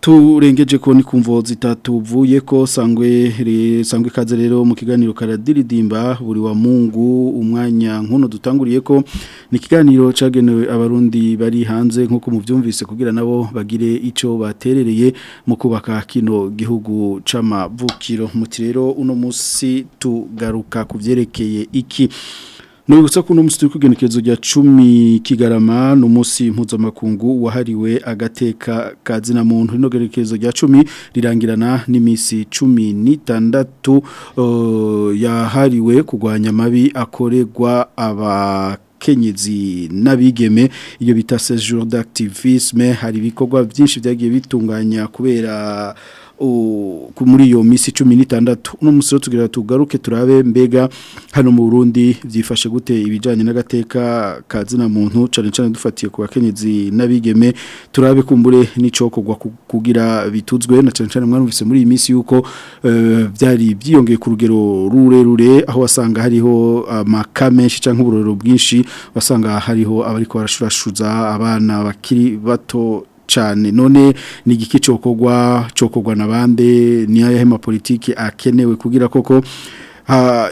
turengeje ko ni kumvo zitatuvuye ko sangwe sangwe kaze rero mu kiganiro karadiridimba buri wa Mungu umwanya nkuno dutanguriye ko ni kiganiro cagenewe abarundi bari hanze nkuko muvyumvise kugira nabo bagire ico baterereye mu kubaka kino gihugu camavukiro muti rero uno musi tugaruka kuvyerekeye iki Nubwo kuno munsi turi kugenekerezo rya kigarama numusi munsi mpuzamakungu wahariwe agateka kazina muntu rino ya rya 10 rirangirana n'imisi 16 uh, yahariwe kugwanya mabi akoregwa aba kenyezi n'abigeme iyo bita séjour d'activisme hari ibikorwa byinshi byagiye bitunganya kubera Ku muri iyo minsi cumi n'itandatu uno musoro tugira tugaruke turabe mbega hano mu burundi byifashe gute ibijyanye n'agateka ka zina muntu cyane cyane dufatiye ku bakenyezi n'abigeme turabe kumbure n'icyo kugwa kugira bituzwe na cyane cyane mwarumvise muri iyi minsi y'uko byari eh, byiyongeye ku rugero rurerure aho wasanga hariho amaka menshi cyangwa uburorero bwinshi wasanga hariho abari kubarashurashuza abana bakiri bato cyane none ni igiki cyokogwa cokogwa nabande ni ayahema politiki akenewe kugira koko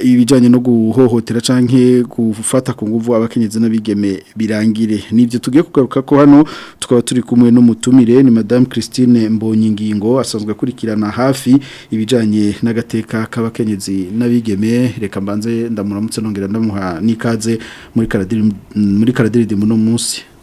ibijyanye no guhohotera canke gufata ku nguvu abakenyezi n'abigeme birangire nibyo tugiye kugaruka ko hano tukaba turi kumwe n'umutumire ni madamu christine mbonyingingo asanzwe akurikirana hafi ibijyanye n'agateka k'abakenyezi n'abigeme reka mbanze ndamuramutse nongera ndamuha n'ikaze muri karadiridimbo uno munsi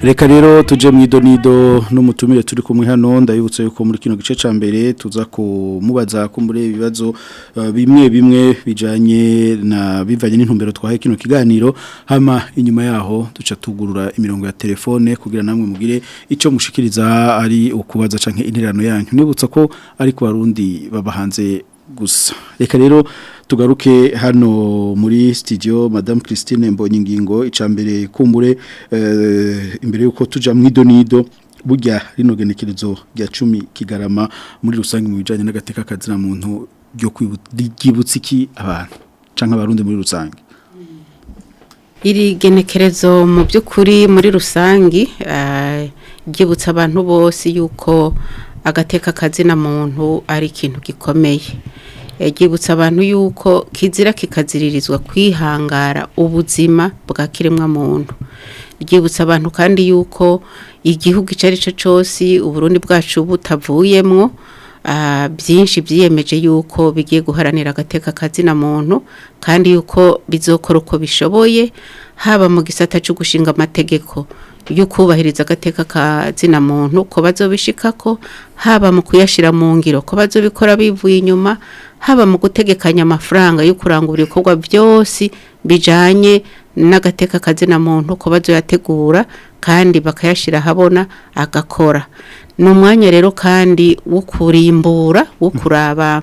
reka rero tujye mu idonido n'umutumire turi kumwe hano ndabibutsa yuko muri kino gice cya mbere tuza kumubaza kumbure ibibazo uh, bimwe bimwe bijyanye na bivanye n'intumbero twahaye kino kiganiro hama inyuma yaho duca tugurura imirongo ya telefone kugira namwe mugire icyo mushikiriza ari ukubaza cyangwa intererano yanyu nibutsa ko ari ku barundi baba hanze gusa reka rero tugaruke hano muri studio madame Christine Mbonyingingo icambere kumbure uh, imbere yuko tuja mwidonido burya rinogenekerezo rya 10 kigarama muri rusange mu bijanye n'agateka kazira muntu ryo kwibutsa iki abantu canka abarundi muri rusange iri genekerezo mu by'ukuri muri rusange gibutsa eh, abantu bose yuko agateka kazina muntu ari ikintu gikomeye ryibutsa abantu yuko kizira kikaziririzwa kwihangara ubuzima bwa kiremwa muntu ryibutsa abantu kandi yuko igihugu icyo ari cyo cyose uburundi bwacu butavuyemo ah, byinshi byiyemeje yuko bigiye guharanira agateka kazina muntu kandi yuko bizokora uko bishoboye haba mu gisata cyo gushinga amategeko yo kubahiriza agateka kazina muntu ko bazobishika ko haba mu kuyashyira mu ngiro ko bazobikora bivuye inyuma haba mu gutegekanya amafaranga yo kurangura ibikorwa byose bijyanye n'agateka kazina muntu ku bazoyategura kandi bakayashyira ahabona agakora ni umwanya rero kandi wo kurimbura wo kuraba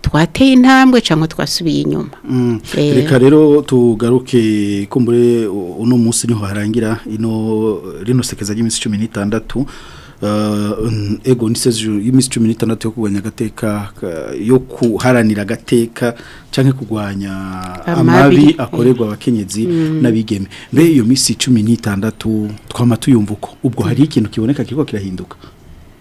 twateye intambwe cyangwa twasubiye inyuma mm. eh. reka rero tugaruke kumbure uno munsi niho harangira ino rino sekeza ry'iminsi cumi n'itandatu Uh, ego nisezi y'iminsi cumi n'itandatu yo kugwanya agateka yo kuharanira agateka cyangwa kugwanya amabi akoregwa mm. abakenyezi mm. n'abigeme mbe iyo minsi cumi n'itandatu twama tuyumva uko ubwo mm. hari ikintu kiboneka kiriko kirahinduka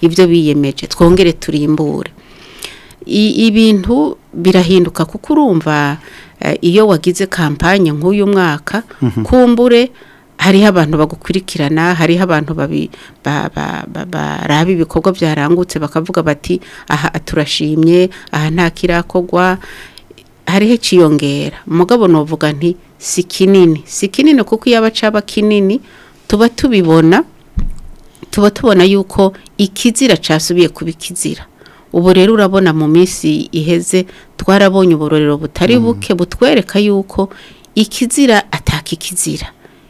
ibyo biyemeje twongere turimbure ibintu birahinduka kuko urumva eh, iyo wagize kampanye nk'uyu mwaka mhm. kumbure hariho abantu bagukurikirana hariho abantu baraba ibikorwa byarangutse bakavuga bati aha turashimye aha nta kirakogwa hariho ikiyongera umugabo navuga nti si kinini si kinini kuko iyo abacaba kinini tuba tubibona tuba tubona yuko ikizira cyasubiye kuba ikizira ubu rero urabona mu minsi iheze twarabonye uburorero butari mm-hmm. buke butwereka yuko ikizira ataka ikizira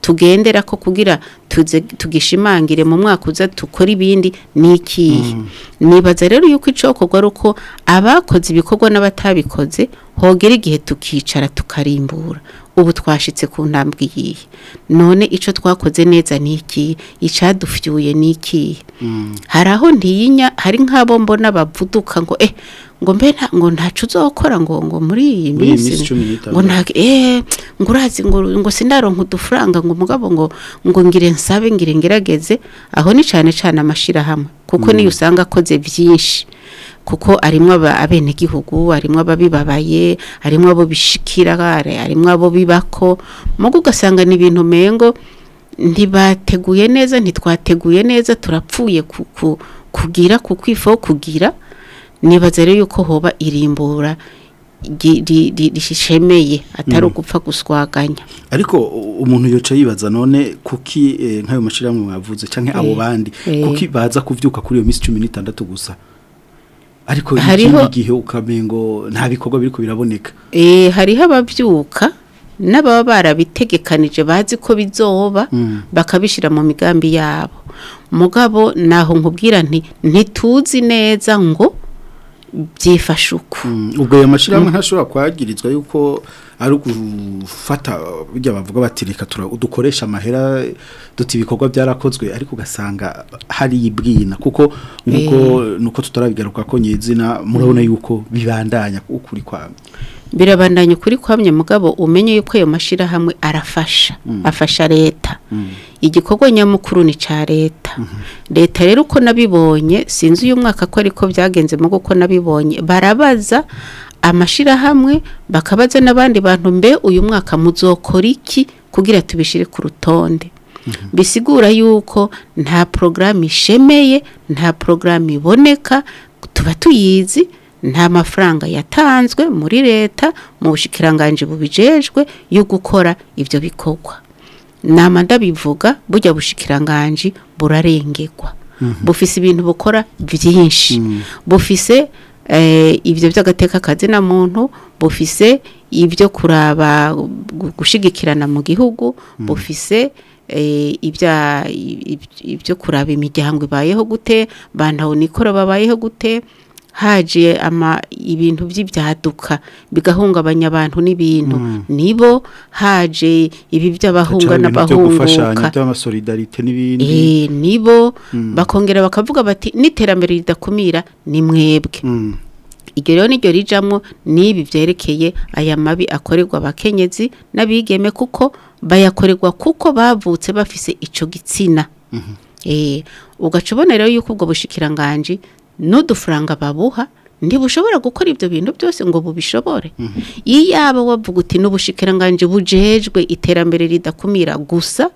tugendera ko kugira tugishimangire mu mwaka uza tukora ibindi n'ikiye mm. nibaza rero yuko icokorwa ari uko abakoze ibikorwa n'abatabikoze hogera igihe tukicara tukarimbura ubu twashyitse ku ntambwe iyihe none icyo twakoze neza ni iki icyadufyuye ni iki mm. hari aho ntiyinya hari nk'abo mbona bavuduka ngo eh ngo mbe ngo ntacu uzokora ngo ngo muri iyi minsi ngo ntabwo eee eh, ngo urazi ngo ngo sinaronke udufaranga ngo umugabo ngo ngo ngire nsabe ngire ngerageze aho ni cyane cyane amashyirahamwe kuko mm. niyo usanga akoze byinshi kuko arimo abenegihugu arimo ababibabaye arimo abo bishikira arimo abo bibako mugo ugasanga ni ibintu mengo ntibateguye neza ntitwateguye neza turapfuye kugira ku kwifo kugira nibaza rero yuko hoba irimbura rishemeye atari mm. ugupfa guswaganya ariko umuntu yicaye yibaza none kuki eh, nk'ayo mashyirahamwe mwavuze cyangwa abo eh, bandi eh. kuki baza kubyuka kuri iyo minsi cumi n'itandatu gusa ariko igihe ukamengo nta bikorwa biriko biraboneka eh hariho ababyuka n'ababa barabitegekanije bazi ko bizoba mm. bakabishira mu migambi yabo mugabo naho nkubwira nti ntituzi neza ngo byifashe uko mm, ubwo ayo mashyirahamwe mm. ntashobora kwagirizwa yuko ari ugufata burya bavuga bati reka dukoresha amahera duti ibikorwa byarakozwe ariko ugasanga hari ibwina kuko nk'uko eh. nuko tutarabigaruka ko nyizina murabona mm. yuko bibandanya ukuri kwa birabandanya ukuri kwamye mugabo umenye yuko ayo mashyirahamwe arafasha mm. afasha leta mm. igikorwa nyamukuru ni cya leta mm-hmm. leta rero uko nabibonye sinzi uyu mwaka ko ariko byagenze mu uko nabibonye barabaza amashyirahamwe bakabaza n'abandi bantu mbe uyu mwaka muzokora iki kugira tubishire ku rutonde mhm. bisigura yuko nta porogaramu ishemeye nta porogaramu iboneka tuba tuyizi nta mafaranga yatanzwe muri leta mu bushikiranganje bubijejwe yo gukora ibyo bikorwa nama ndabivuga bujya bushikiranganje burarengerwa mhm. bufise ibintu bukora byinshi mhm. bufise Eh, ibyo by'agateka kazina muntu bufise ibyo kuraba gushyigikirana mu gihugu mm. bufise eh, ibyo kuraba imiryango ibayeho gute bantu nikora babayeho gute haje ibintu by'ibyaduka bigahungabanya abantu n'ibintu mm. nibo haje ibi by'abahunga n'abahunguka eh, nibo mm. bakongera bakavuga bati n'iterambere ridakumira ni mwebwe mm. iryo rero niryo rijamo n'ibi byerekeye aya mabi akorerwa abakenyezi n'abigeme kuko bayakorerwa kuko bavutse bafise icyo gitsina mhm. eh, ugaca ubona rero yuko ubwo bushikiranganje n'udufaranga babuha ntibushobora gukora ibyo bintu byose ngo bubishobore iyo yaba wavuga uti n'ubushikiranganje bujejwe iterambere ridakumira gusa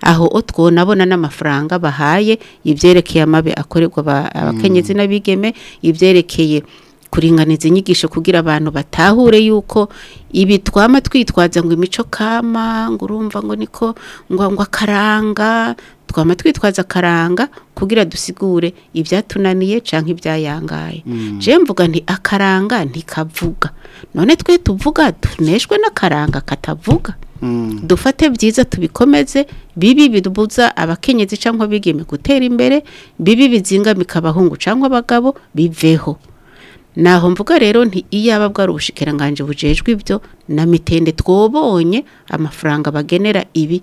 aho twonabona n'amafaranga bahaye ibyerekeye amabi akorerwa abakenyezi mm. n'abigeme ibyerekeye kuringaniza inyigisho kugira abantu batahure yuko ibi twama twitwaza ngo imico kama ngo urumva ngo niko ngo ngo akaranga twama twitwaza akaranga kugira dusigure ibyatunaniye cyangwa ibyayangaye mm. mvuga nti akaranga ntikavuga none twe tuvuga tuneshwe n'akaranga katavuga mm. dufate byiza tubikomeze bibi bidubuza abakenyezi cyangwa bigeme gutera imbere bibi bizinga bikabahungu cyangwa abagabo biveho naho mvuga rero nti iyaba bwari ubushikiranganje bujejwe ibyo na mitende twobonye amafaranga bagenera ibi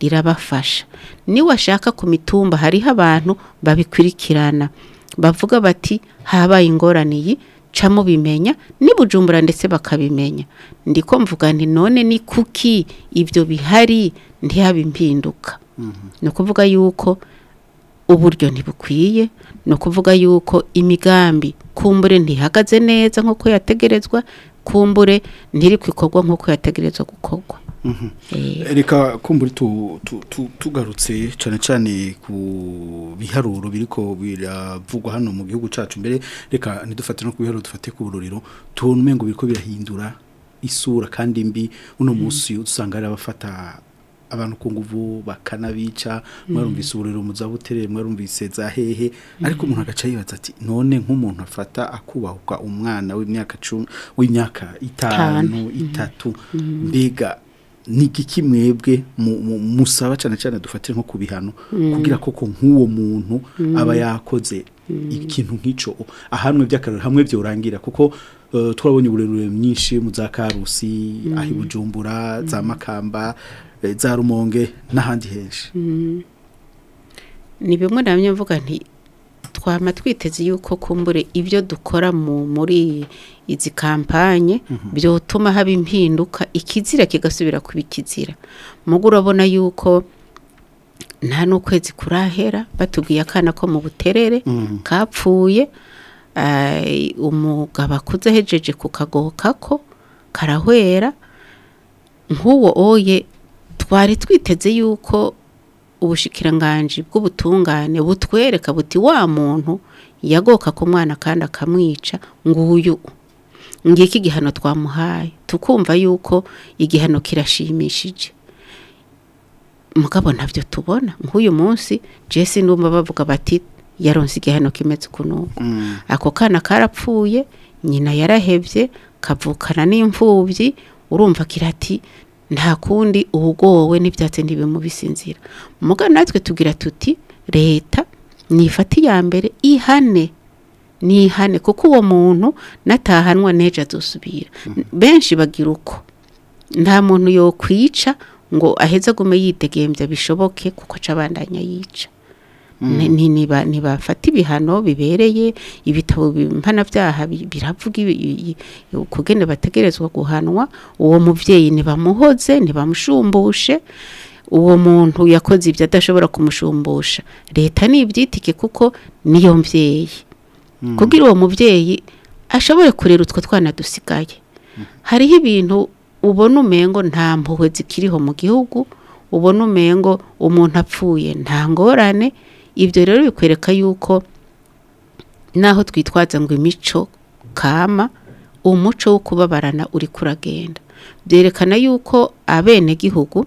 rirabafasha niwashaka ku mitumba hariho abantu babikurikirana bavuga bati habaye ingoraniye ca mubimenya n'ibujumbura ndetse bakabimenya ndiko mvuga nti none ni kuki ibyo bihari ntihabe impinduka mhm. ni ukuvuga yuko uburyo ntibukwiye ni ukuvuga yuko imigambi kumbure ntihagaze neza nk'uko yategerezwa kumbure ntiri kwikorwa nk'uko yategerezwa gukorwa mhm. eh. reka kumbure tugarutse cyane cyane ku biharuro biri biravugwa hano mu gihugu cyacu mbere reka ntidufate no ku biharuro dufate ku bururiro tubone ngo biri birahindura isura kandi mbi uno mm. munsi usanga ari abafata abantu ku nguvu bakanabica mwarumvise hmm. uburero mu zabutere mwarumvise za hehe ariko umuntu hmm. agaca yibaza ati none nk'umuntu afata akubahuka umwana w'imyaka cumi w'imyaka itanu hmm. itatu mbega nigiki mwebwe musaba cyane cyane dufatire nko ku bihano kugira koko nk'uwo muntu aba yakoze ikintu nk'icyo ahanwe by'akararo hamwe byorangira kuko eh, twabonye uburerure myinshi mu za karusi aho bujumbura za makamba za rumonge n'ahandi henshi mm-hmm. ni bimwe na mvuga nti twama twiteze yuko kumbure ibyo dukora mu muri izi kampanye byotuma mm-hmm. haba impinduka ikizira kigasubira kuba ikizira mugo urabona yuko nta n'ukwezi kurahera batubwiye akana ko mu buterere mm-hmm. kapfuye eh, umugabo akuze ahejeje ku ko karahwera nk'uwo oye twari twiteze yuko ubushikiranganji bw'ubutungane butwereka buti wa muntu yagoka ku mwana kandi akamwica nguyu ngiki igihano twamuhaye tukumva yuko igihano kirashimishije mugabo ntabyo tubona nk'uyu munsi jesi n'umba bavuga bati yaronse igihano kimeze ukuntu mm. ako kana karapfuye nyina yarahebye kavukana n'imfubyi urumva kirati nta kundi uba ugowe n'ibyatsi ntibimubisinzira mugana natwe tugira tuti leta nifata iya mbere ihane nihane kuko uwo muntu natahanwa n'ejo adusubira mm-hmm. benshi bagira uko nta muntu yokwica ngo aheze agume yidegemvya bishoboke kuko aca yica Mm. nibafata ibihano bibereye ibitabo mpanabyaha biravuga ukugene bategerezwa guhanwa uwo mubyeyi ntibamuhoze ntibamushumbushe uwo muntu yakoze ibyo adashobora kumushumbusha leta nibyitike kuko niyo mbyeyi mm. kugira uwo mubyeyi ashobore kurera utwo twana dusigaye mm. hariho ibintu ubona umengo nta mpuhwe zikiriho mu gihugu ubona umengo umuntu apfuye nta ngorane ibyo rero bikwereka yuko naho twitwaza ngo imico kama umuco wo kubabarana uri kuragenda byerekana yuko abenegihugu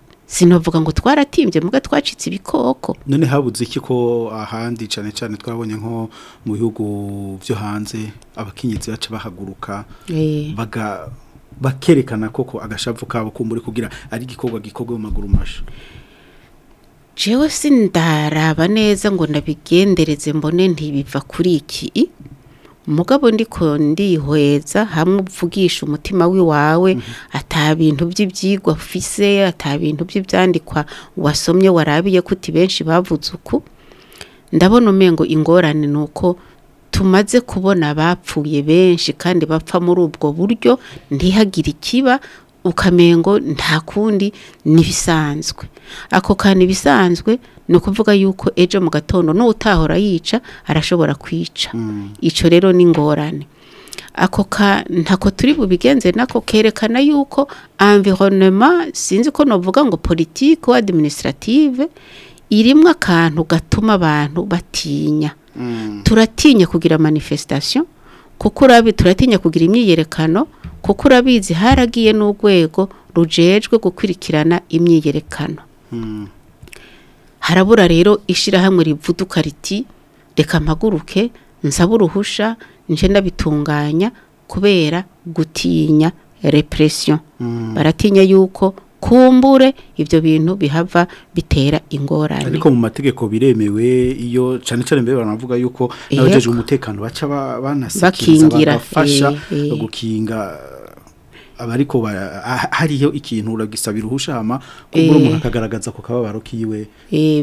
sinavuga ngo twaratimbye muga twacitse ibikoko none habuze iki ko ahandi cyane cyane twabonye nko mu bihugu byo hanze abakinyitsi baca bahaguruka eh. bakerekana koko agashavu kabo kumbura kugira ari igikorwa gikorwa mu maguru mashya jewe sindaraba neza ngo nabigendereze mbone ntibiva kuri iki umugabo ndiko ndihweza hamwe uvugisha umutima w'iwawe mhm. ata bintu by'ibyigwa ufise ata bintu by'ibyandikwa wasomye warabiye ko uti benshi bavuze uku ndabona umengo ingorane ni uko tumaze kubona abapfuye benshi kandi bapfa muri ubwo buryo ntihagire ikiba ukamengo nta kundi n'ibisanzwe ako kantu ibisanzwe ni ukuvuga yuko ejo mu gatondo n'utahora yica arashobora kwica mm. icyo rero ni ingorane ako ntako turi bubigenze nako kerekana yuko environnement sinzi ko navuga ngo politiki wa administrative irimo akantu gatuma abantu batinya mm. turatinya kugira manifestation kuko urabi turatinya kugira imyiyerekano kuko urabizi haragiye n'urwego rujejwe gukurikirana imyiyerekano hmm. harabura rero ishyirahamwe rivuduka riti reka mpaguruke nsaba uruhusha nje ndabitunganya kubera gutinya repression hmm. baratinya yuko kumbure ibyo bintu bihava bitera ingorane ariko mu mategeko biremewe iyo cyane cyane mbere banavuga yuko nabajeje umutekano baca banasakingira bafasha gukinga abariko hariyo ikintu uragisabira uruhushama kumbura umuntu akagaragaza ku kababaro kiwe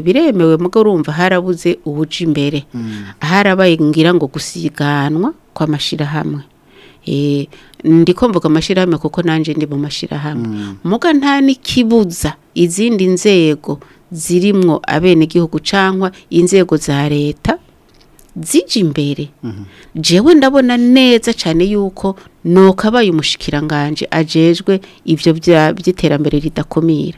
biremewe mugo urumva harabuze ubuca imbere mm. harabaye ngira ngo gusiganwa kw'amashirahamwe E, ndikomvuga amashyirahamwe kuko nanjye ndi mu mashyirahamwe mm. muga nta n'ikibuza izindi nzego zirimwo abenegihugu cyangwa inzego za leta zijya imbere mm-hmm. jewe ndabona neza cyane yuko nuko abaye umushikiranganje ajejwe ibyo by'iterambere ridakumira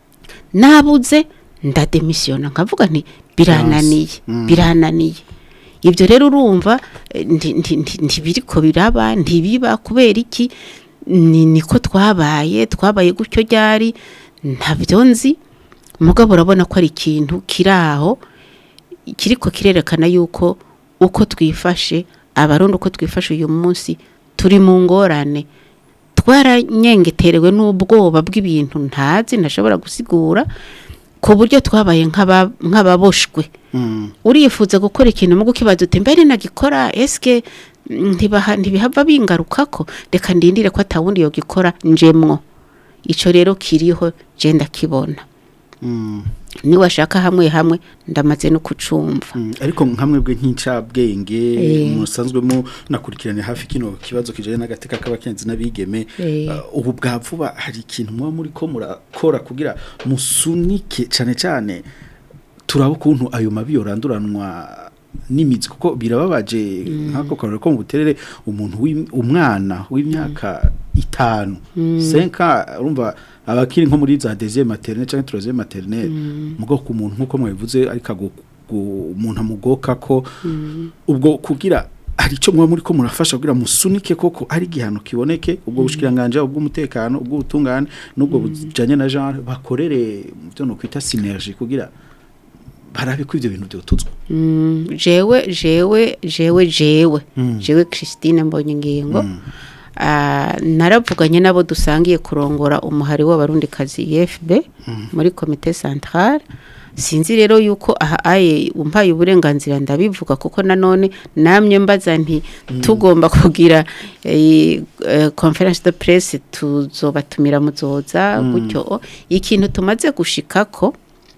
nabuze ndademisiyona nkavuga nti birananiye hmm. birananiye ibyo rero urumva eh, ntibiri ko biraba ntibiba kubera iki ni niko twabaye twabaye gutyo ryari ntabyo nzi mugabo urabona ko ari ikintu kiri aho kiriko kirerekana yuko uko twifashe abarundi uko twifashe uyu munsi turi mu ngorane twaranyengeterewe n'ubwoba bw'ibintu ntazi ntashobora gusigura ku buryo twabaye nk'ababoshwe mm. urifuza gukora ikintu mugukibaza uti mbere nagikora esike ntibihava bingaruka ko reka ndindire ko atawundi yo gikora njemwo icyo rero kiriho genda kibona mm. niba ashaka hamwe hamwe ndamaze no kucumva mm. ariko nkamwe bwe nk'incabwenge eh. musanzwe munakurikirane hafi kino kibazo kijyanye n'agateka k'abakenzi n'abigeme eh. uh, ubu bwa vuba hari ikintu muba muri ko murakora kugira musunike cyane cyane turaba ukuntu ayo mabi yoranduranwa n'imizi kuko birababaje mm. nk'ako karore ko nguterere umuntu umwana w'imyaka mm. itanu mm. senka urumva abakiri nko muri za deuxième maternelle cyangwa troisième maternelle mugo ku muntu nkuko mwabivuze ariko umuntu amugoka ko ubwo kugira ari cyo muba muri ko murafasha kugira musunike koko ari igihano kiboneke ubwo bushikiranganje ubwo umutekano ubwo ubutungane n'ubwo bujanye na genre bakorere mu byo no kwita synergie kugira barabe ko ibyo bintu byotutswe jewe jewe jewe jewe jewe christine mbonye ingingo naravuganye nabo dusangiye kurongora umuhari w'abarundikazi efb muri comité central sinzi rero yuko aha aye umpaye uburenganzira ndabivuga kuko nanone namwe mbaza nti tugomba kugira conference de presse tuzobatumira muzoza gutyo ikintu tumaze gushika gushikako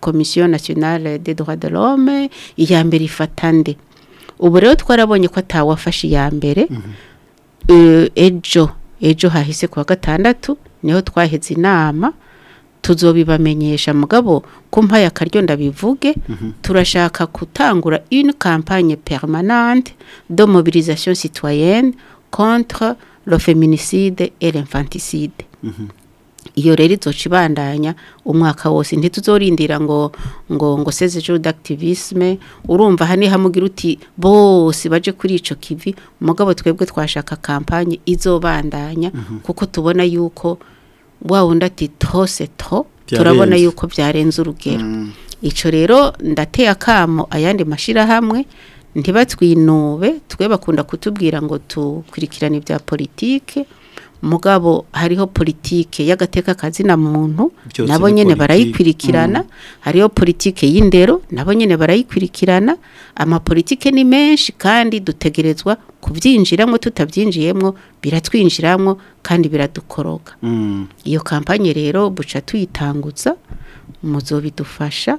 komisiyo nasiyonale de droit de l'homme iya mbere ifata nde ubu rero twarabonye ko atawafashe iya mbere mhm. ejo ejo hahise kuwa gatandatu niho twaheze inama tuzobibamenyesha mugabo ko mpaye akaryo ndabivuge mhm. turashaka gutangura une campagne permanente do mobilisation citoyenne contre le feminicide et l'infanticide mhm. iyo rero izoca umwaka wose ntituzorindira ngo ngo ngo seze jude activisme urumva hani hamugira uti bose baje kuri ico kivi mugabo twebwe twashaka kampanye izobandanya mm -hmm. kuko tubona yuko wa wundi ati tose to turabona yuko byarenze urugero mm. ico rero ndateye akamo ayandi mashirahamwe ntibatwinube twe bakunda kutubwira ngo tukurikirane ibya politike mugabo hariho politike y'agateka kazina muntu nabo nyine barayikurikirana mm. hariho politike y'indero nabo nyine barayikurikirana amapolitike ni menshi kandi dutegerezwa kubyinjiramo tutabyinjiyemo biratwinjiramo kandi biradukoroga mm. iyo kampanye rero buca tuyitangutsa muzo bidufasha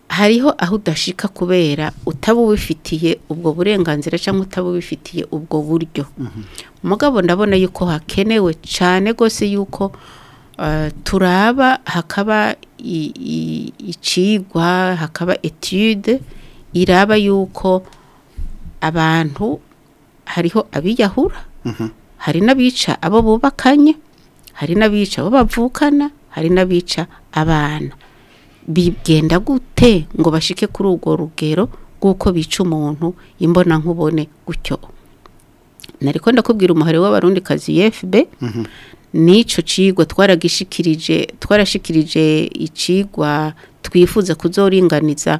hariho aho udashika kubera utaba ubifitiye ubwo burenganzira cyangwa utaba ubifitiye ubwo buryo mm-hmm. mugabo ndabona yuko hakenewe cyane rwose yuko Eh, turaba hakaba icigwa hakaba etude iraba yuko abantu hariho abiyahura mhm. hari n'abica abo bubakanye hari n'abica abo bavukana hari n'abica abana bigenda gute ngo bashike kuri urwo rugero rw'uko bica umuntu imbona nkubone gutyo nariko ndakubwira umuhari w'abarundikazi yefube n'icyo kigwa twaragishikirije twarashikirije ikigwa twifuza kuzoringaniza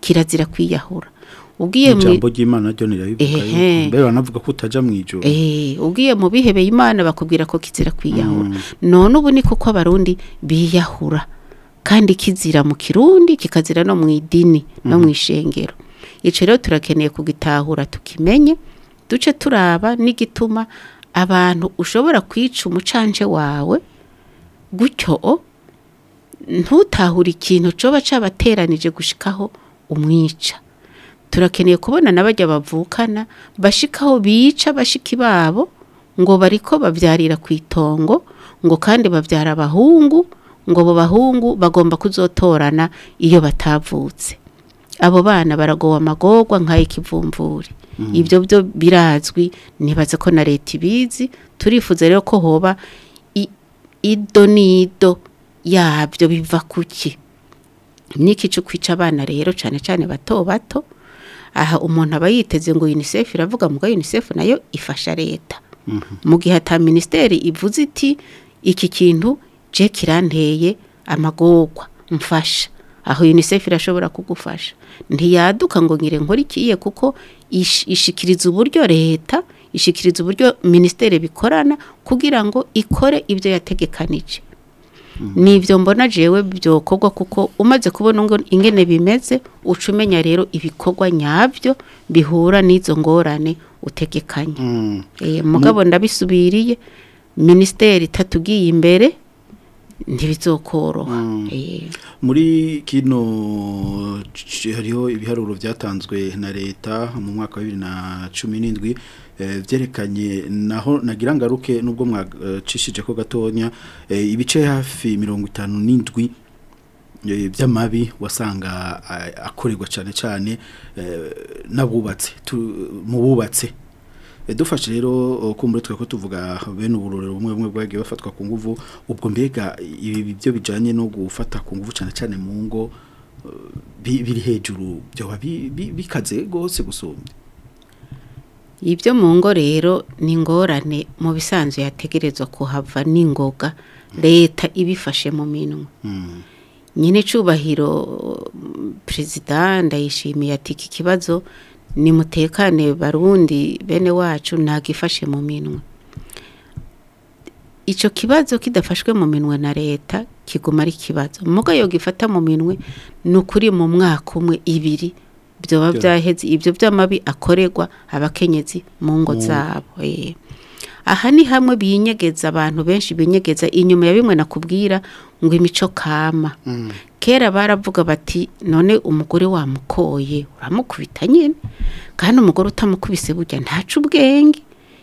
kirazira kwiyahura ugiye mu ijambo ry'imana ryo rirabivuga mbere banavuga ko utajya mu ijoro ugiye mu bihebeye imana bakubwira ko kizira kwiyahura mm. none ubu ni ko abarundi biyahura kandi kizira mu kirundi kikazira no mu idini no mu mm-hmm. ishengero icyo rero turakeneye kugitahura tukimenye duce turaba n'igituma abantu ushobora kwica umucanje wawe gutyo ntutahure ikintu coba cabateranije gushikaho umwica turakeneye kubona n'abajya bavukana bashikaho bica bashiki babo ngo bariko babyarira ku itongo ngo kandi babyara abahungu ngo abo bahungu bagomba kuzotorana iyo batavutse abo bana baragowe amagorwa nk'ay'ikivumvuri mm. ibyo byo birazwi ntibaze ko na leta ibizi turifuza rero ko hoba ido n'ido yabyo biva ku ki niki cyo kwica abana rero cyane cyane bato bato aha umuntu aba yiteze ngo unicef iravuga muga unicef nayo ifasha leta mhm. mu gihe ata minisiteri ivuze iti iki kintu je kiranteye amagorwa mfasha aho unicef irashobora kugufasha ntiyaduka ngo nkire nkore ikiye kuko ishikiriza uburyo leta ishikiriza uburyo minisiteri bikorana kugira ngo ikore ibyo yategekanije n'ibyo mbona jewe byokorwa kuko umaze kubona ngo ingene bimeze uca umenya rero ibikorwa nyabyo bihura n'izo ngorane utegekanye. Mm. Eh, mugabo mm. ndabisubiriye minisiteri itatubwiye imbere ntibizokoroha mm. eh. muri kino hariho ibiharuro byatanzwe na leta mu mwaka wa bibiri na cumi n'indwi byerekanye eh, naho nagira ngaruke nubwo mwacishije ko gatonya eh, ibice hafi mirongo itanu n'indwi by'amabi wasanga akoregwa cyane cyane n'abubatse mu bubatse dufashe rero oh, kumbure twe ko tuvuga bene uburorero bumwe bumwe bwagiye bafatwa ku nguvu ubwo mbega ibi byo bijyanye no gufata ku nguvu cyane cyane mu ngo biri hejuru byoba bikaze gose gusumbya ibyo mu ngo rero ni ingorane mu bisanzwe yategerezwa kuhava n'ingoga mm. leta ibifashe mu minwa mm. nyine cyubahiro mm, perezida ndayishimiye ati iki kibazo nimutekane barundi bene wacu ntagifashe mu minwe icyo kibazo kidafashwe mu minwe na leta kiguma ari ikibazo mugayo gifata mu minwe ni ukuri mu mwaka umwe ibiri byoba byaheze ibyo by'amabi akoregwa abakenyezi mu ngo mm. zabo aha ni hamwe binyegeza abantu benshi binyegeza inyuma ya bimwe nakubwira ngo imico kama mm. kera baravuga bati none umugore wamukoye uramukubita nyine kandi umugore utamukubise burya ntacu ubwenge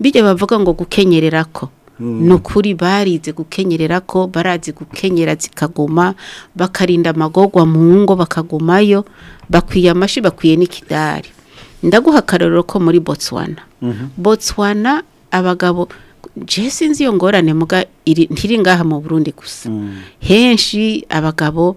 bijya bavuga ngo gukenyerera ko hmm. ni ukuri barize gukenyerera ko barazi gukenyera zikagoma bakarinda amagogwa mu ngo bakagumayo bakwiye amashyi bakwiye n'ikidari ndaguha akarorero ko muri botswana mhm. botswana abagabo jesi nzi iyo ngorane muga ntiri ngaha mu burundi gusa hmm. henshi abagabo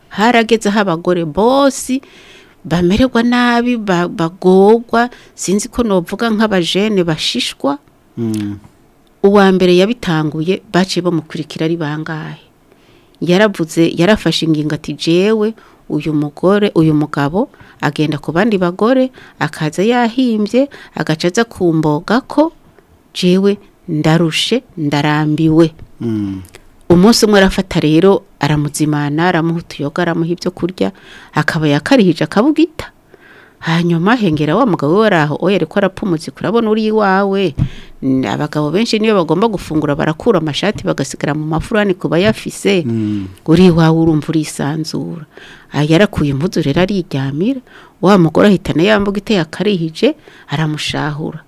harageze aho abagore bose bamererwa nabi bagorwa sinzi ko novuga nk'abajene bashishwa mm. uwa mbere yabitanguye baciye bamukurikira ari bangahe yaravuze yarafashe ingingo ati jewe uyu mugore uyu mugabo agenda ku bandi bagore akaza yahimbye agaca aza kumboga ko jewe ndarushe ndarambiwe mm. umunsi umwe arafata rero aramuzimana aramuha utuyoga aramuha ibyo kurya akaba yakarihije akabugita hanyuma hengera wa mugabo we ari aho oya ariko arapfumuzika urabona uri iwawe abagabo benshi niyo bagomba gufungura barakura amashati bagasigara mu mafurani ku bayafise hmm. uri iwawe urumva urisanzura yarakuye impuzu rero ariryamira wa mugore ahitana yambuga iteye akarihije aramushahura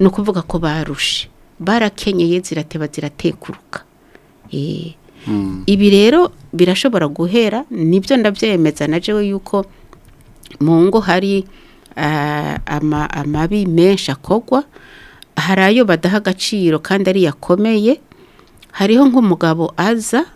ni ukuvuga ko barushe barakenyeye zirateba ziratekuruka eh. mm. ibi rero birashobora guhera nibyo ndabyemeza na jewe yuko mu ngo hari eh, amabi menshi akogwa hari ayo badaha agaciro kandi ariyo akomeye hariho nk'umugabo aza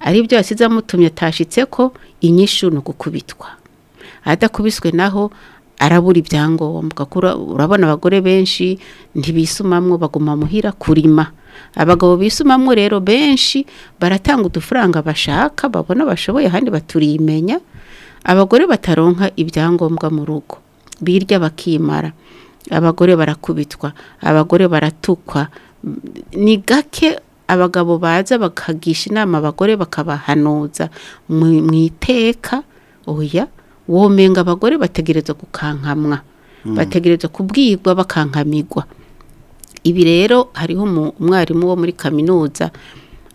ari byo yasize amutumye atashitse ko inyishu ni ugukubitwa adakubiswe naho arabura ibyangombwa urabona abagore benshi ntibisumamwo baguma muhira kurima abagabo bisumamwo rero benshi baratanga udufaranga bashaka babona bashoboye ahandi baturimenya abagore bataronka ibyangombwa mu rugo birya bakimara abagore barakubitwa abagore baratukwa ni gake abagabo baza bakagisha inama abagore bakabahanuza mu iteka oya womenga abagore bategereza gukankamwa hmm. bategereza kubwirwa bakankamirwa ibi rero hariho umwarimu wo muri kaminuza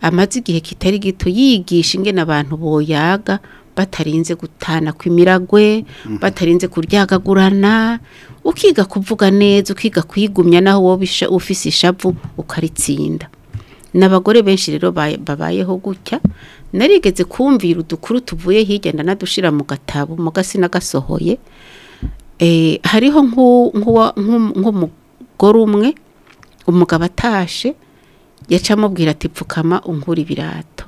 amaze igihe kitari gito yigisha ingene abantu boyaga batarinze gutana kw'imiragwe hmm. batarinze kuryagagurana ukiga kuvuga neza ukiga kwigumya naho wowe ufise ishavu ukaritsinda n'abagore benshi rero babayeho gutya narigeze kumvira udukuru tuvuye hirya ndanadushira mu gatabo mu gasi eh, hariho nk'umugore umwe umugabo atashe yaca amubwira ati pfukama unkura ibirato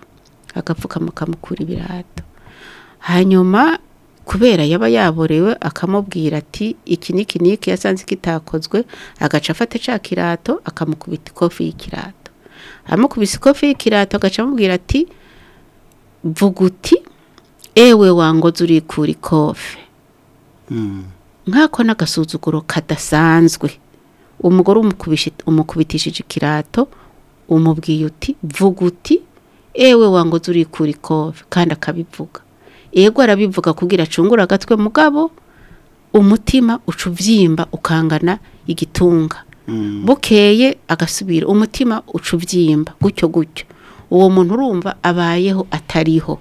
agapfukama kamukura ibirato hanyuma kubera yaba yaborewe akamubwira ati iki ni kiniki yasanze kitakozwe agaca afata cya kirato akamukubita ikofi y'ikirato aramukubise ikofi y'ikirato agaca amubwira ati vuga ewe wangoze urikura ikofe mm. nkako n'agasuzuguro kadasanzwe umugore umukubitishije ikirato umubwiye uti vuga ewe wangoze urikura kofi kandi akabivuga yego arabivuga kugira acungure agatwe mugabo umutima ucubyimba ukangana igitunga Mm. bukeye agasubira umutima uca ubyimba gutyo gutyo uwo muntu urumva abayeho atariho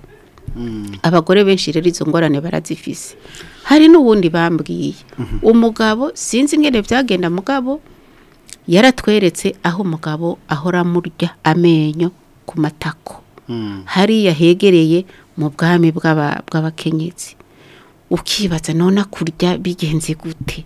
mm. abagore benshi rero izo ngorane barazifise hari n'ubundi bambwiye mm-hmm. umugabo sinzi ingene byagenda mugabo yaratweretse aho umugabo ahora murya amenyo ku matako mm. hariya hegereye mu bwami bw'abakenyezi ukibaza none kurya bigenze gute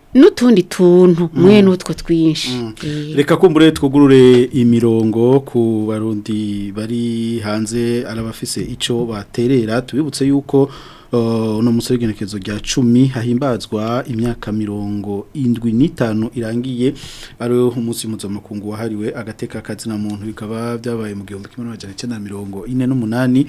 n'utundi tuntu mm. mwe n'utwo twinshi mm. eh. reka kumbure twugurure imirongo ku barundi bari hanze arabafise icyo baterera tubibutse yuko uh, uno munsi w'igenekerezo rya cumi hahimbazwa imyaka mirongo indwi n'itanu irangiye ari umunsi mpuzamakungu wahariwe agateka na muntu bikaba byabaye mu gihumbi kimwe n'amajana icyenda na mirongo ine n'umunani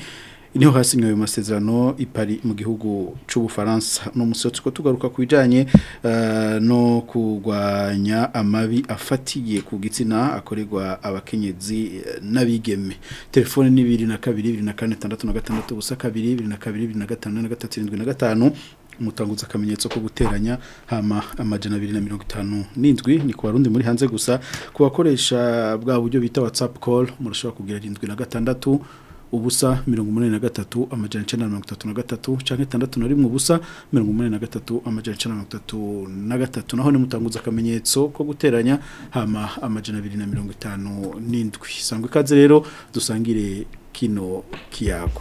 niho hasinywe ayo masezerano ipari mu gihugu cy'ubufaransa ni umusozi ko tugaruka ku bijyanye eh, no kugwanya amabi afatiye ku gitsina akoregwa abakenyezi eh, n'abigeme telefone ni bibiri na kabiri bibiri na kane tandatu na gatandatu ubusa kabiri bibiri na kabiri na gatanu na gatatu na gatanu mutanguza akamenyetso ko guteranya hama amajana abiri na mirongo itanu n'indwi ni ku barundi muri hanze gusa ku bwa buryo bita WhatsApp call murashobora kugira irindwi na gatandatu ubusa mirongo umunani na gatatu amajana icyenda na mirongo itatu na gatatu cyangwa itandatu na rimwe ubusa mirongo umunani na gatatu amajana icyenda na mirongo itatu na gatatu naho nimutanguza akamenyetso ko guteranya hama amajana abiri na mirongo itanu n'indwi sangwa ikaze rero dusangire kino kiyago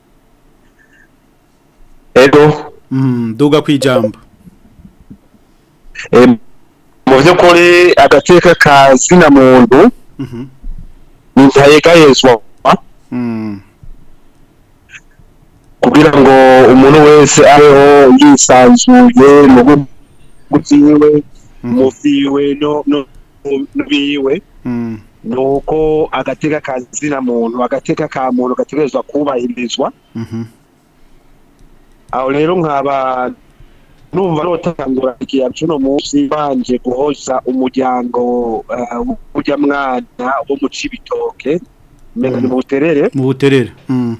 ego Mm, duga ku ijambo eh, mu by'ukuri agateka ka zina mm-hmm. muntu ntayegayezwa mm. kugira ngo umuntu wese abeho yisanzuye mu byiwe mm-hmm. mu byiwe n'ubiwe mm. ni uko agateka ka zina muntu agateka ka muntu gategerezwa kubahirizwa mm-hmm. aho rero nkaba numva notangura igihe cuno munsi banje guhoza umuryango w'urya eh, mwana wo mu cibitoke mbega mu buterere mu buterere mm.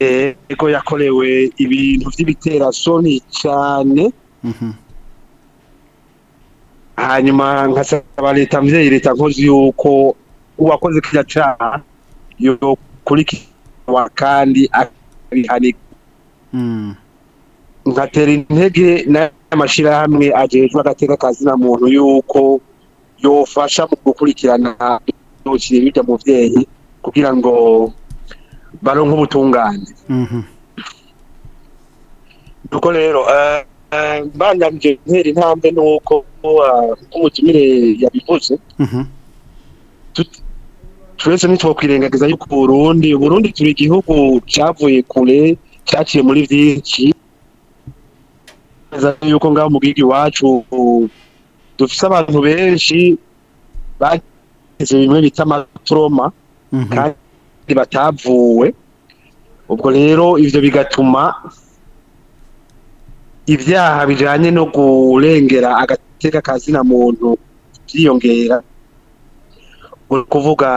ego eh, yakorewe ibintu by'ibiterasoni cyane mm-hmm. hanyuma nkasaba leta mvyeyi leta nkozi yuko uwakoze kiriya caha yokurikirwa kandi akabihanirwa ngatera intege n'amashyirahamwe agejejwe agateka akazina muntu yuko yofasha mu gukurikirana intoki bijya mu kugira ngo baronke nk'ubutungane mhm. nuko rero eh, bangamije ntera intambwe nuko eh, nk'umutumire yabivuze mhm. twese ntitwokwirengagiza yuko uburundi burundi turi igihugu cyavuye kure cyaciye muri byinshi yuko ngaho mu bwigi iwacu dufise abantu benshi bagize bimwe bita amatoroma mhm. kandi batavuwe ubwo rero ivyo bigatuma ibyaha bijanye no kurengera agateka kazina muntu byiyongera kuvuga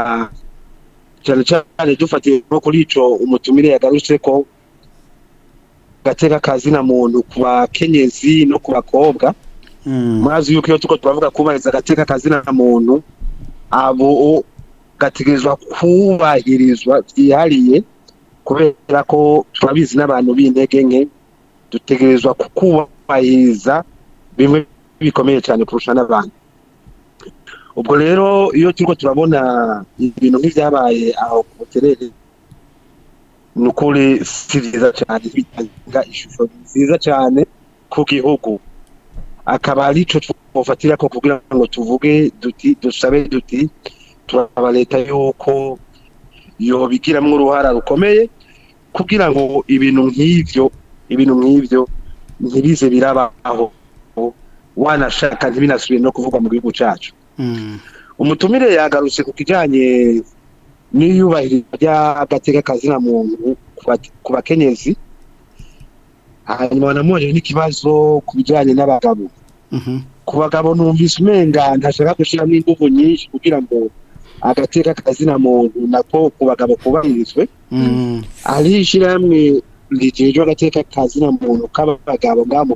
cyane cyane dufatiye kuri ico umutumire yagarutse ko gateka kazina muntu ku bakenyezi no ku bakobwa hmm. mwazi yuko iyo tuko turavuga kubahiriza agateka kazina muntu abo gategerezwa kubahirizwa byihariye kubera ko turabizi n'abantu b'intege nke dutegerezwa kubahiriza bimwe bikomeye cyane kurusha n'abantu ubwo rero iyo turiko turabona ibintu nk'ibyabaye aho ku buterere ni si byiza cyane bitanga ishusho nziza cyane ku gihugu akaba ari cyo twafatira ko kugira ngo tuvuge duti dusabe duti turaba leta yuko yobigiramo uruhara rukomeye kugira ngo ibintu nk'ibyo ibintu nk'ibyo ntibize birabaho wanashaka ntibinasubire no kuvugwa mu gihugu cyacu mm. umutumire yagarutse ku kijyanye n'iyubahiriza ry'agateka kazina muntu ku bakenyezi hanyuma namubajije n'ikibazo ku bijyanye n'abagabo mm-hmm. ku bagabo numvise umenga ntashaka gushyiramo ingufu nyinshi kugira ngo agateka kazina muntu nako ku bagabo kubahirizwe hariho mm-hmm. ishyirahamwe rigejwe agateka kazina muntu k'abagabo ngaha mu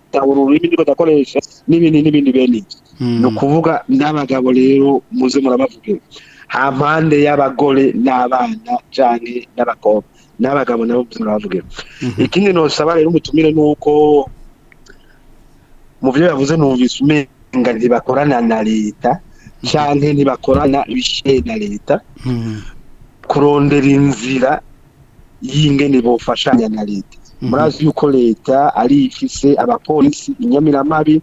tabura ururimi niko n'ibindi n'ibindi bene ibyo mm. ni ukuvuga n'abagabo rero muze murabavugira ha mpande y'abagore n'abana cyane n'abakobwa n'abagabo nabo murabavugira mm-hmm. ikindi nosaba rero umutumire ni uko mu yavuze numvise umenga ntibakorana na leta cyane ntibakorana bishe na leta hmm. kurondera inzira y'ingene bofashanya na leta hmm. murazi yuko leta ari ifise abapolisi inyamiramabi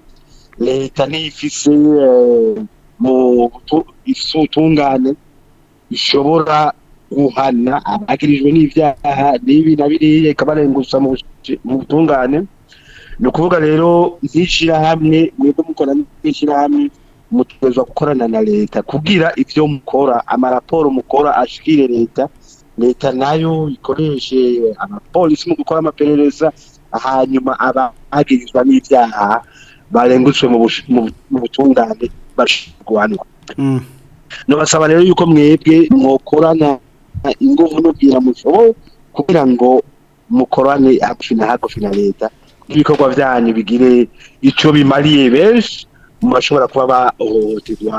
leta ntifise eh, mu isutungane ishobora guhana abakirijwe n'ibyaha n'ibi na biriya ikabarengusa mu butungane ni ukuvuga rero nk'ishyirahamwe mwebwe mukora nk'ishyirahamwe mutegerezwa gukorana na leta kugira ibyo mukora amaraporo mukora ashikire leta leta nayo ikoreshe amapolisi mu gukora amaperereza hanyuma abagirizwa n'ibyaha barengutswe mu butungane bashirwanwa mm. nubasaba rero yuko mwebwe mwokorana ingufu n'ubwira mushoboye kugira ngo mukorane hagufi na hagufi na leta ibikorwa byanyu bigire icyo bimariye benshi mubashobora kuba bahohoterwa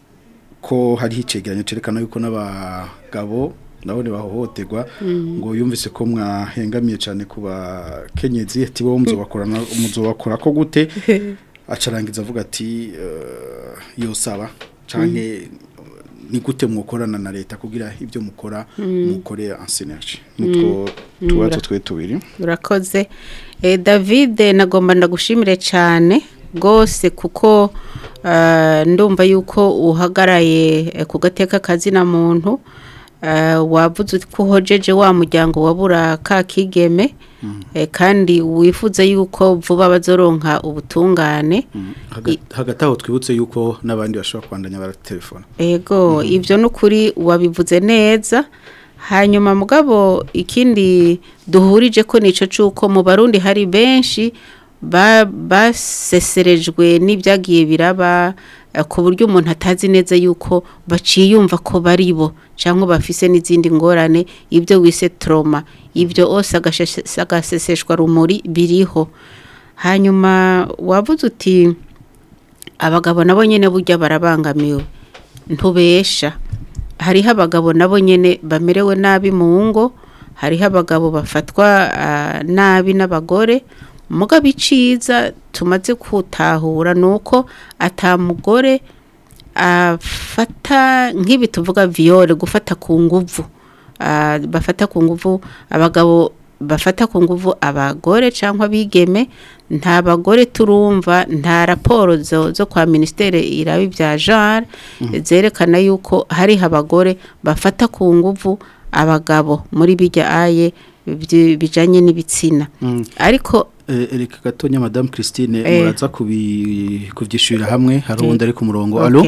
ko hari icyegeranyo cyerekana yuko n'abagabo nabo ntibahohoterwa mm. ngo yumvise ko mwahengamiye cyane ku bakenyezi ati bo bakora ko gute acarangiza avuga ati eh, yosaba cyane mm. ni gute mukorana na leta kugira ibyo mukora mm. mukore ansenerge nitwo mm. tubazo twe tubiri urakoze eh, david eh, nagomba ndagushimire cyane rwose kuko eh, ndumva yuko uhagaraye ku gateka kazina muntu Eh, wavuze ko hojeje wa muryango wabura ka kigeme mm-hmm. eh, kandi wifuza yuko vuba bazoronka ubutungane mm-hmm. hagati aho twibutse yuko n'abandi bashobora kwandanya baratelefona yego mm-hmm. ibyo ni ukuri wabivuze neza hanyuma mugabo ikindi duhurije ko nicyo cy'uko mu barundi hari benshi baseserejwe n'ibyagiye biraba eh, ku buryo umuntu atazi neza yuko baciye ko bari bo cyangwa bafise n'izindi ngorane ibyo wise toroma ibyo ose agaseseshwa rumuri biriho hanyuma wavuze uti abagabo nabo nyine burya barabangamiwe ntubesha hariho abagabo nabo nyine bamerewe nabi mu ngo hariho abagabo bafatwa ah, nabi n'abagore mugabo biciza tumaze kutahura ni uko atamugore afata nk'ibi tuvuga viyore gufata ku nguvu bafata ku nguvu abagabo bafata ku nguvu abagore cyangwa abigeme nta bagore turumva nta raporo zo kwa minisiteri irabi bya jare mm. zerekana yuko hariho abagore bafata ku nguvu abagabo muri bijya aye bijyanye n'ibitsina mm. ariko Eh, reka gatonya madame christine eh. muraza kubyishyurira hamwe hari ubundi eh. ari ku murongo alo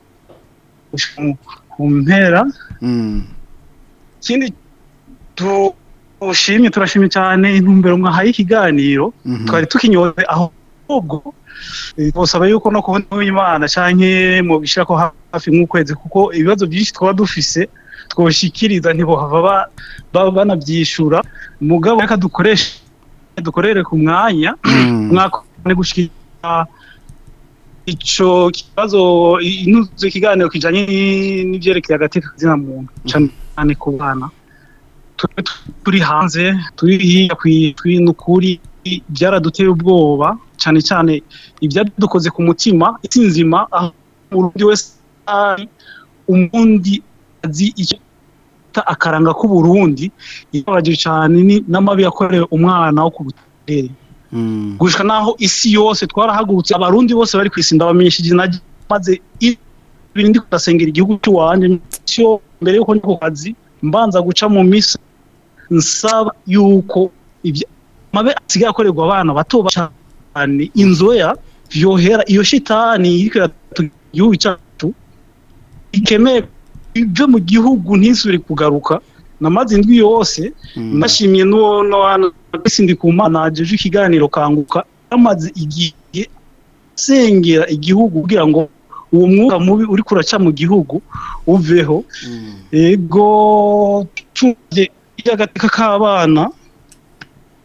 ku mpera mm. ikindi tushimye turashimye cyane intumbero mwahaye ikiganiro mhm. twari tukinyoye ahubwo Eh, twasaba yuko no kubona imana cyane mu bishyira ko hafi nk'ukwezi kuko ibibazo byinshi twaba dufise twoshikiriza ntibohava banabyishura mugabo reka dukoreshe dukorere ku mwanya mm. mwakone gushikira ico kibazo inuzo ikiganiro kijanye n'ivyerekeye agateka k'izina muntu cane ku bana turi hanze turi hirya kw'ukuri byaraduteye ubwoba cyane cyane ibyadukoze ku mutima isi nzima aho urundi wese ari umundi azi icyo akaranga k'uburundi ibabagira cyane n'amabi yakorewe umwana wo ku butere hmm. gushika naho isi yose twarahagurutse abarundi bose bari ku isi ndabamenyesheje maze ibintu ndi igihugu cy'uwanjye mbere y'uko ndi ku kazi mbanza guca mu misa nsaba yuko amabi asigaye akorerwa abana bato bacana cyane inzoya yohera iyo shitani iriko iratugira igihugu cyacu ikeneye ibyo mu gihugu ntisubire kugaruka namaze indwi yose mm. nashimye n'uwo no ku mana jeje ikiganiro kanguka amaze igihe sengera igihugu kugira ngo uwo mwuka mubi uri kuraca mu gihugu uveho mm. ego tunze y'agateka k'abana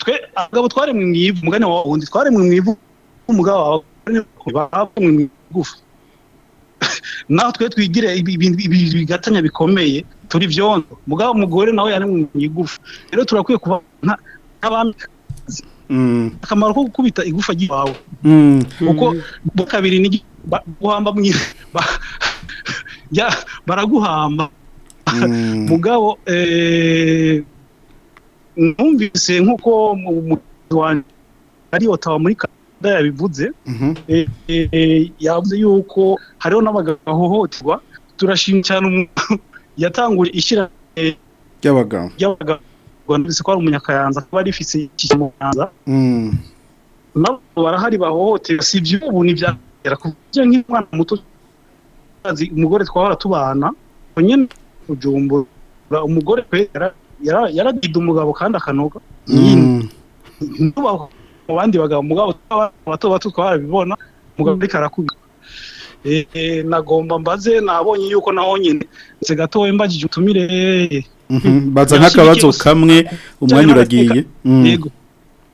twe abagabo twari mu ivu umugani wawe wundi twaremwe mu ivu umugabo wawe babwe mu igufa naho twe twigire ibigatanya bikomeye turi byondo mugabo umugore nawe yari mu igufa rero turakwiye kuba nk'abamikazi mm. akamaro ko gukubita igufa ryawe mm. kuko kabiri ni guhamba mu baraguhamba mm. mugabo eee eh, numvise nk'uko ari otawa muri kanada yabivuze mhm. e, e, e, yavuze yuko hariho n'abagahohoterwa turashima cyane yatanguje ishyira ry'abagabo numvise ko ari umunyakayanza akaba arifise iki kimukanza mm. nabo barahari bahohoterwa si ibyo ubu ntibyagera ku buryo nk'umwana muto umugore twahora tubana nyine kujumbura umugore kwera yaradida umugabo kandi akanuka mm. mu bandi bagabo mugabo bato bato twarabibona mugabo ariko arakubita eh, nagomba mbaze nabonye yuko naho nyine ndetse gatoya mbagije utumire mhm. baza nk'akabazo kamwe umwanya uragiye mm.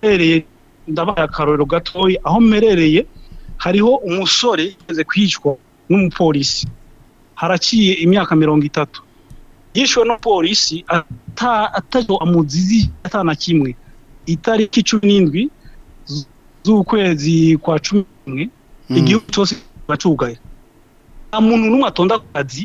aherereye ndabaye akarorero gatoya aho mmerereye hariho umusore yigeze kwicwa n'umupolisi haraciye imyaka mirongo itatu yishwe n'umupolisi atariho amuzizi atana kimwe itariki cumi n'indwi z'ukwezi kwa cumi n'imwe hmm. igihugu cyose kiba cyugaye nta muntu n'umwe atonda ku kazi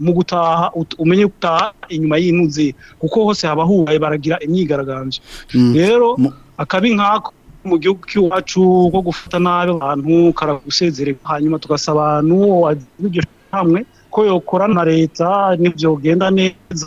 mu gutaha umenye gutaha inyuma y'inuzi kuko hose haba hubaye baragira imyigaragambyo mm. rero mm. akabi nkako mu gihugu cy'iwacu ko gufata nabi abantu karagusezererwa hanyuma tugasaba abantu wagiye hamwe ko yokora na leta nibyo genda neza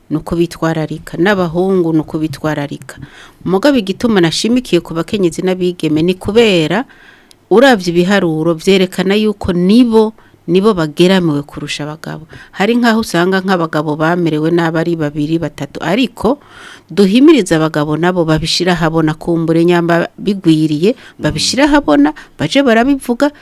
ni uko bitwararika n'abahungu ni uko bitwararika umugabo igituma nashimikiye ku bakenyezi n'abigeme ni kubera urabye ibiharuro byerekana yuko nibo nibo bageramiwe kurusha abagabo hari nk'aho usanga nk'abagabo bamerewe n'aba ari babiri batatu ariko duhimiriza abagabo nabo babishyira ahabona kumbure nyamba bigwiriye babishyira ahabona baje barabivuga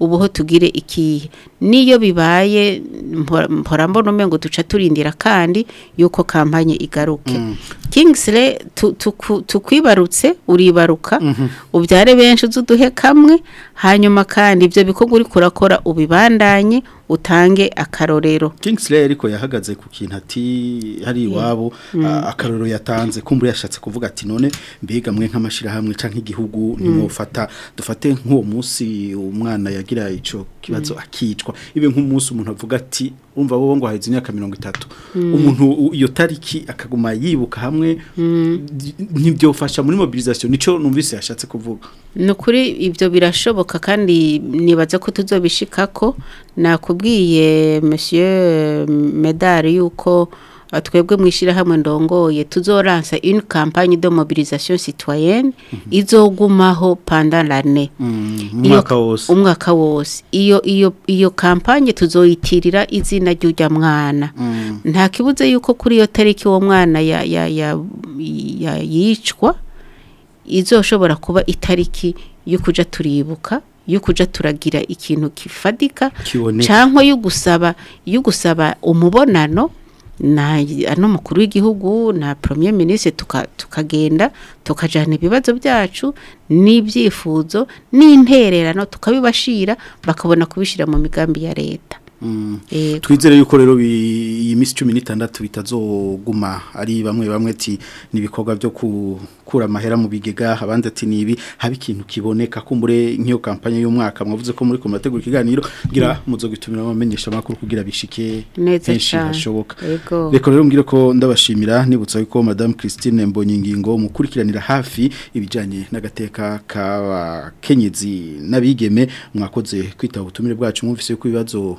ubuho tugire ikihe niyo bibaye mpora mbona umwe ngo duca turindira kandi yuko kampanye igaruke mm. kingisire tukwibarutse uribaruka mm-hmm. ubyare benshi uzuduhe kamwe hanyuma kandi ibyo bikorwa uri kurakora ubibandanye utange akarorero kingisire ariko yahagaze ku kintu ati hari mm. iwabo mm. akarorero yatanze kumbura yashatse kuvuga ati none mbega mwe nk'amashyirahamwe cyangwa nk'igihugu nimufata dufate nk'uwo munsi umwana yagiye kugira ico kibazo mm. akicwa ibe nk'umunsi umuntu avuga ati umva wowe ngo haheze imyaka 30 mm. umuntu iyo tariki akaguma yibuka hamwe mm. ntibyofasha muri mobilisation nico numvise yashatse kuvuga nukuri ibyo birashoboka kandi nibaza ko tuzobishikako nakubwiye monsieur medal yuko Ah, twebwe mu ishyirahamwe ndongoye tuzoransa ino kampani de mobilisation citoyenne mhm. izogumaho panda rane mm, umwaka wose iyo iyo iyo kampani tuzoyitirira izina ry'ujya mwana mm. nta kibuze yuko kuri iyo tariki uwo mwana yicwa izoshobora kuba itariki yo kujya turibuka yo kujya turagira ikintu kifadika cyangwa yo gusaba umubonano n'umukuru w'igihugu na premier ministre tukagenda tukajyana ibibazo byacu n'ibyifuzo n'intererano tukabibashira bakabona kubishyira mu migambi ya leta Mm. Eh. twizere yuko rero iyi minsi cumi n'itandatu bitazoguma ari bamwe bamwe ati n'ibikorwa byo gukura amahera mu bigega abandi ati nibi haba ikintu kiboneka kumbure nk'iyo kampanye y'umwaka mwavuze ko muri kumategura ikiganiro ngira mm. muzo gutumira abamenyesha amakuru kugira bishike henshi hashoboka reka rero mbwire ko ndabashimira nibutsa yuko madame Christine Mbonyingingo mukurikiranira hafi ibijyanye n'agateka k'abakenyezi n'abigeme mwakoze kwita ubutumire bwacu mwumvise ko ibibazo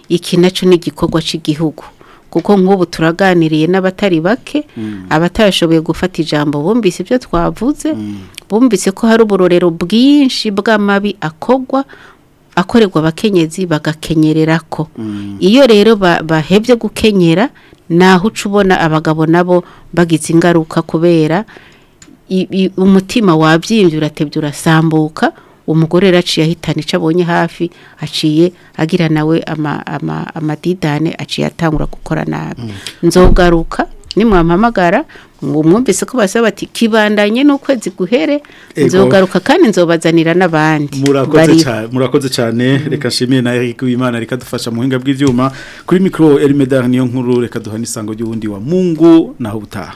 iki nacyo ni igikorwa cy'igihugu kuko nk'ubu turaganiriye n'abatari bake mm. abatashoboye gufata ijambo bumvise ibyo twavuze mm. bumvise ko hari uburorero bwinshi bw'amabi akogwa akorerwa abakenyezi bagakenyerera ko mm. iyo rero bahebye gukenyera naho uca ubona abagabo nabo bagize ingaruka kubera umutima wabyimvye uratebye urasambuka uwo mugore rero aciye ahitana icyo abonye hafi aciye agira nawe amadidane aciye atangura gukora nabi mm. nzogaruka nimwampamagara mwumvise ko basaba bati kibandanye n'ukwezi guhere nzogaruka kandi nzobazanira n'abandi murakoze cyane reka nshimiye nawe w'imana reka dufasha mu buhinga bw'ibyuma kuri mikoro erimedari niyo nkuru reka duha n'isango ry'ubundi wa mungu naho ubutaha